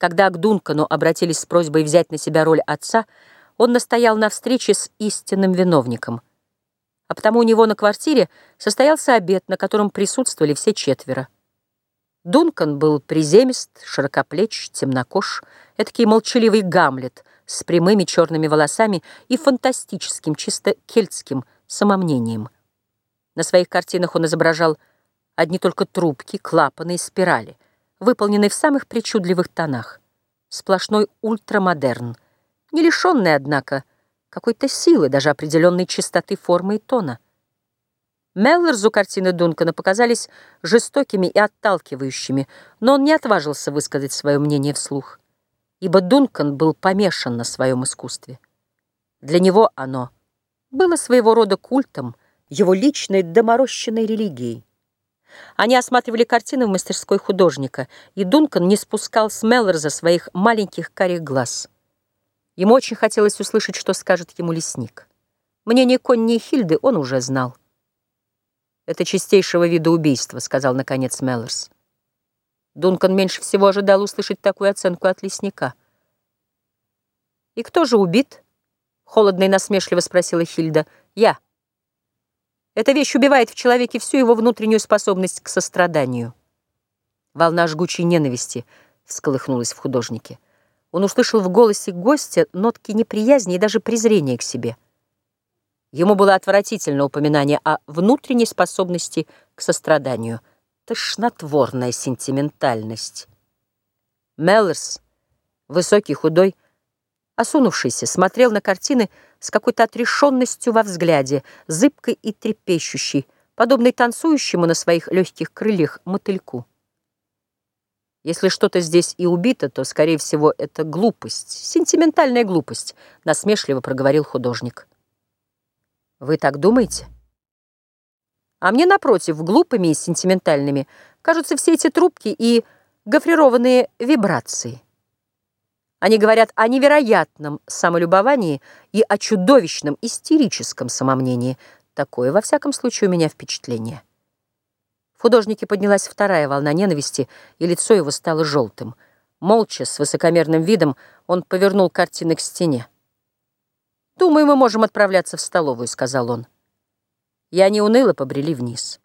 Когда к Дункану обратились с просьбой взять на себя роль отца, он настоял на встрече с истинным виновником. А потому у него на квартире состоялся обед, на котором присутствовали все четверо. Дункан был приземист, широкоплеч, темнокож, этакий молчаливый Гамлет с прямыми черными волосами и фантастическим, чисто кельтским самомнением. На своих картинах он изображал одни только трубки, клапаны и спирали — выполненный в самых причудливых тонах. Сплошной ультрамодерн, не лишенный, однако, какой-то силы, даже определенной чистоты формы и тона. Меллерзу картины Дункана показались жестокими и отталкивающими, но он не отважился высказать свое мнение вслух, ибо Дункан был помешан на своем искусстве. Для него оно было своего рода культом, его личной доморощенной религией. Они осматривали картины в мастерской художника, и Дункан не спускал с Меллорза своих маленьких карих глаз. Ему очень хотелось услышать, что скажет ему лесник. Мнение Конни и Хильды он уже знал. «Это чистейшего вида убийства», — сказал, наконец, Меллорс. Дункан меньше всего ожидал услышать такую оценку от лесника. «И кто же убит?» — холодно и насмешливо спросила Хильда. «Я». Эта вещь убивает в человеке всю его внутреннюю способность к состраданию. Волна жгучей ненависти всколыхнулась в художнике. Он услышал в голосе гостя нотки неприязни и даже презрения к себе. Ему было отвратительно упоминание о внутренней способности к состраданию. Тошнотворная сентиментальность. Меллерс, высокий, худой, осунувшийся, смотрел на картины с какой-то отрешенностью во взгляде, зыбкой и трепещущей, подобной танцующему на своих легких крыльях мотыльку. Если что-то здесь и убито, то, скорее всего, это глупость, сентиментальная глупость, насмешливо проговорил художник. Вы так думаете? А мне, напротив, глупыми и сентиментальными кажутся все эти трубки и гофрированные вибрации. Они говорят о невероятном самолюбовании и о чудовищном истерическом самомнении. Такое, во всяком случае, у меня впечатление. В художнике поднялась вторая волна ненависти, и лицо его стало желтым. Молча, с высокомерным видом, он повернул картины к стене. «Думаю, мы можем отправляться в столовую», — сказал он. И они уныло побрели вниз.